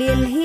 lil